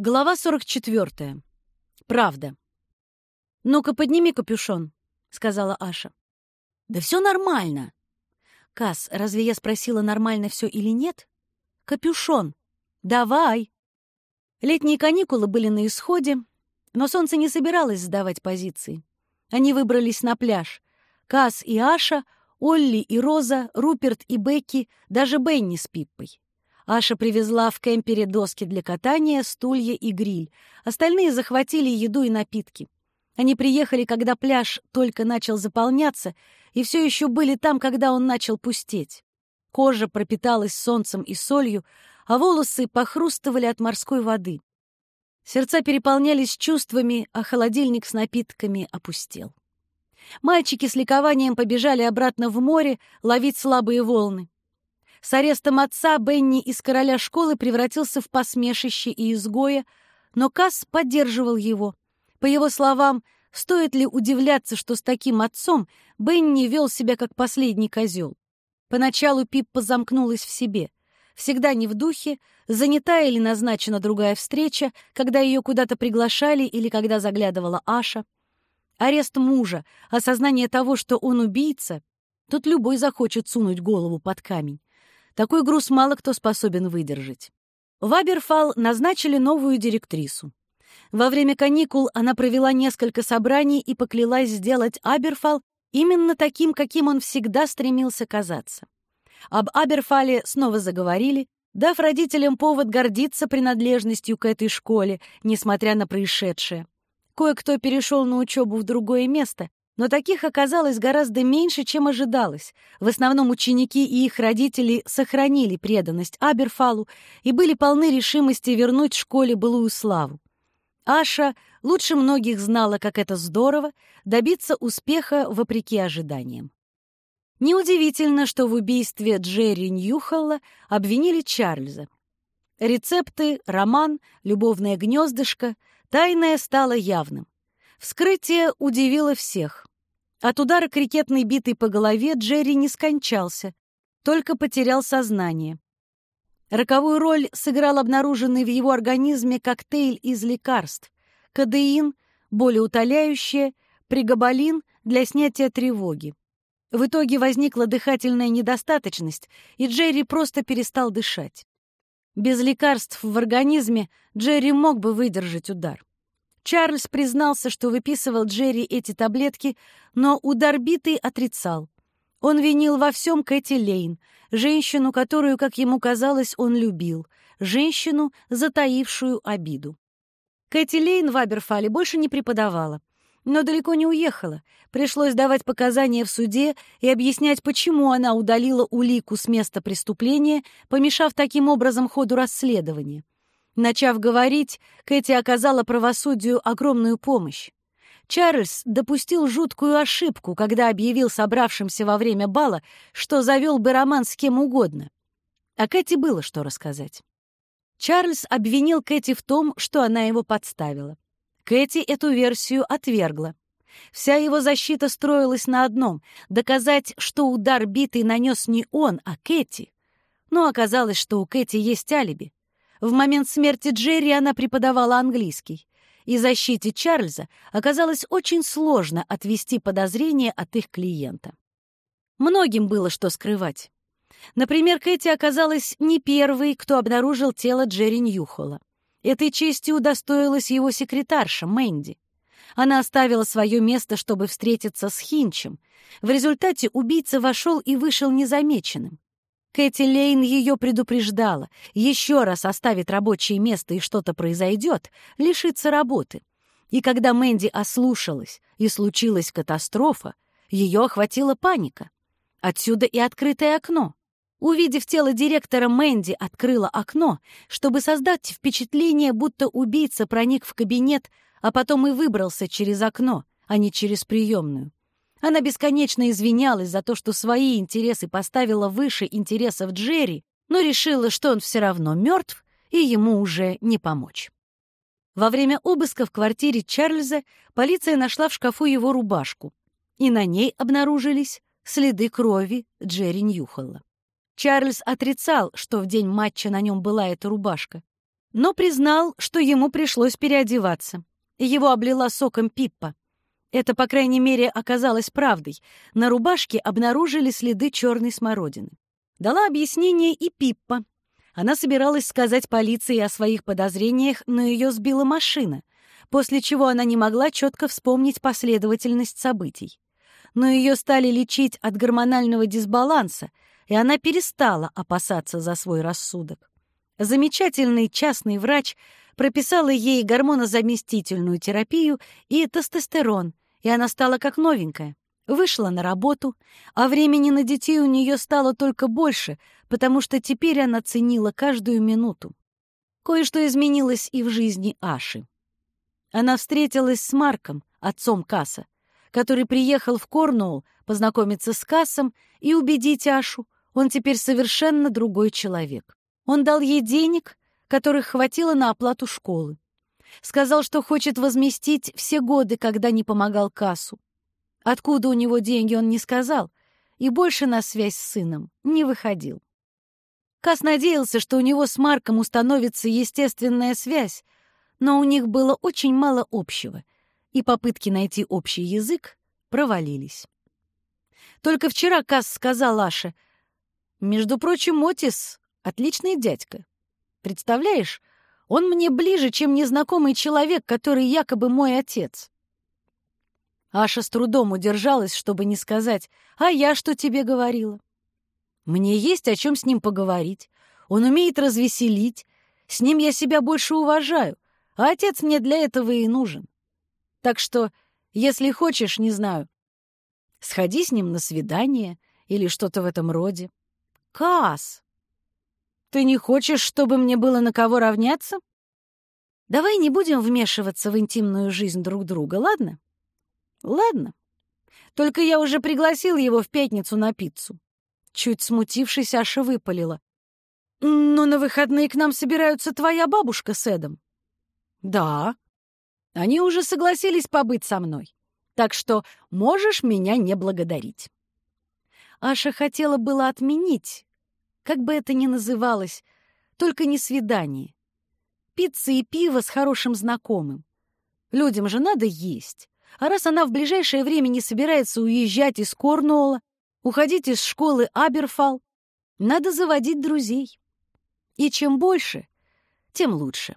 Глава 44. Правда. «Ну-ка, подними капюшон», — сказала Аша. «Да все нормально». «Кас, разве я спросила, нормально все или нет?» «Капюшон. Давай». Летние каникулы были на исходе, но солнце не собиралось сдавать позиции. Они выбрались на пляж. Кас и Аша, Олли и Роза, Руперт и Бекки, даже Бенни с Пиппой. Аша привезла в кемпере доски для катания, стулья и гриль. Остальные захватили еду и напитки. Они приехали, когда пляж только начал заполняться, и все еще были там, когда он начал пустеть. Кожа пропиталась солнцем и солью, а волосы похрустывали от морской воды. Сердца переполнялись чувствами, а холодильник с напитками опустел. Мальчики с ликованием побежали обратно в море ловить слабые волны. С арестом отца Бенни из короля школы превратился в посмешище и изгоя, но Касс поддерживал его. По его словам, стоит ли удивляться, что с таким отцом Бенни вел себя как последний козел. Поначалу Пиппа замкнулась в себе. Всегда не в духе, занята или назначена другая встреча, когда ее куда-то приглашали или когда заглядывала Аша. Арест мужа, осознание того, что он убийца, тут любой захочет сунуть голову под камень. Такой груз мало кто способен выдержать. В Аберфал назначили новую директрису. Во время каникул она провела несколько собраний и поклялась сделать Аберфал именно таким, каким он всегда стремился казаться. Об Аберфале снова заговорили, дав родителям повод гордиться принадлежностью к этой школе, несмотря на происшедшее. Кое-кто перешел на учебу в другое место, но таких оказалось гораздо меньше, чем ожидалось. В основном ученики и их родители сохранили преданность Аберфалу и были полны решимости вернуть школе былую славу. Аша лучше многих знала, как это здорово добиться успеха вопреки ожиданиям. Неудивительно, что в убийстве Джерри Ньюхолла обвинили Чарльза. Рецепты, роман, любовное гнездышко, тайное стало явным. Вскрытие удивило всех. От удара крикетной битой по голове Джерри не скончался, только потерял сознание. Роковую роль сыграл обнаруженный в его организме коктейль из лекарств. Кадеин, болеутоляющее, пригабалин для снятия тревоги. В итоге возникла дыхательная недостаточность, и Джерри просто перестал дышать. Без лекарств в организме Джерри мог бы выдержать удар. Чарльз признался, что выписывал Джерри эти таблетки, но удар битый отрицал. Он винил во всем Кэти Лейн, женщину, которую, как ему казалось, он любил, женщину, затаившую обиду. Кэти Лейн в Аберфале больше не преподавала, но далеко не уехала. Пришлось давать показания в суде и объяснять, почему она удалила улику с места преступления, помешав таким образом ходу расследования. Начав говорить, Кэти оказала правосудию огромную помощь. Чарльз допустил жуткую ошибку, когда объявил собравшимся во время бала, что завел бы роман с кем угодно. А Кэти было что рассказать. Чарльз обвинил Кэти в том, что она его подставила. Кэти эту версию отвергла. Вся его защита строилась на одном — доказать, что удар битый нанес не он, а Кэти. Но оказалось, что у Кэти есть алиби. В момент смерти Джерри она преподавала английский, и защите Чарльза оказалось очень сложно отвести подозрения от их клиента. Многим было что скрывать. Например, Кэти оказалась не первой, кто обнаружил тело Джерри Ньюхола. Этой честью удостоилась его секретарша Мэнди. Она оставила свое место, чтобы встретиться с Хинчем. В результате убийца вошел и вышел незамеченным. Кэти Лейн ее предупреждала. Еще раз оставит рабочее место и что-то произойдет, лишится работы. И когда Мэнди ослушалась и случилась катастрофа, ее охватила паника. Отсюда и открытое окно. Увидев тело директора, Мэнди открыла окно, чтобы создать впечатление, будто убийца проник в кабинет, а потом и выбрался через окно, а не через приемную. Она бесконечно извинялась за то, что свои интересы поставила выше интересов Джерри, но решила, что он все равно мертв, и ему уже не помочь. Во время обыска в квартире Чарльза полиция нашла в шкафу его рубашку, и на ней обнаружились следы крови Джерри Ньюхолла. Чарльз отрицал, что в день матча на нем была эта рубашка. но признал, что ему пришлось переодеваться. Его облила соком Пиппа. Это, по крайней мере, оказалось правдой. На рубашке обнаружили следы черной смородины. Дала объяснение и Пиппа. Она собиралась сказать полиции о своих подозрениях, но ее сбила машина, после чего она не могла четко вспомнить последовательность событий. Но ее стали лечить от гормонального дисбаланса, и она перестала опасаться за свой рассудок. Замечательный частный врач прописала ей гормонозаместительную терапию и тестостерон, и она стала как новенькая. Вышла на работу, а времени на детей у нее стало только больше, потому что теперь она ценила каждую минуту. Кое-что изменилось и в жизни Аши. Она встретилась с Марком, отцом Касса, который приехал в Корнуолл познакомиться с Кассом и убедить Ашу, он теперь совершенно другой человек. Он дал ей денег, которых хватило на оплату школы. Сказал, что хочет возместить все годы, когда не помогал Кассу. Откуда у него деньги, он не сказал, и больше на связь с сыном не выходил. Кас надеялся, что у него с Марком установится естественная связь, но у них было очень мало общего, и попытки найти общий язык провалились. Только вчера Кас сказал Аше, «Между прочим, Отис — отличный дядька. Представляешь, он мне ближе, чем незнакомый человек, который якобы мой отец». Аша с трудом удержалась, чтобы не сказать, «А я что тебе говорила?» «Мне есть о чем с ним поговорить. Он умеет развеселить. С ним я себя больше уважаю, а отец мне для этого и нужен. Так что, если хочешь, не знаю, сходи с ним на свидание или что-то в этом роде. Кас, ты не хочешь, чтобы мне было на кого равняться? Давай не будем вмешиваться в интимную жизнь друг друга, ладно?» Ладно. Только я уже пригласил его в пятницу на пиццу. Чуть смутившись, Аша выпалила. «Но на выходные к нам собираются твоя бабушка с Эдом». «Да». «Они уже согласились побыть со мной, так что можешь меня не благодарить». Аша хотела было отменить, как бы это ни называлось, только не свидание. Пицца и пиво с хорошим знакомым. Людям же надо есть. А раз она в ближайшее время не собирается уезжать из Корнуолла, уходить из школы Аберфал, надо заводить друзей. И чем больше, тем лучше.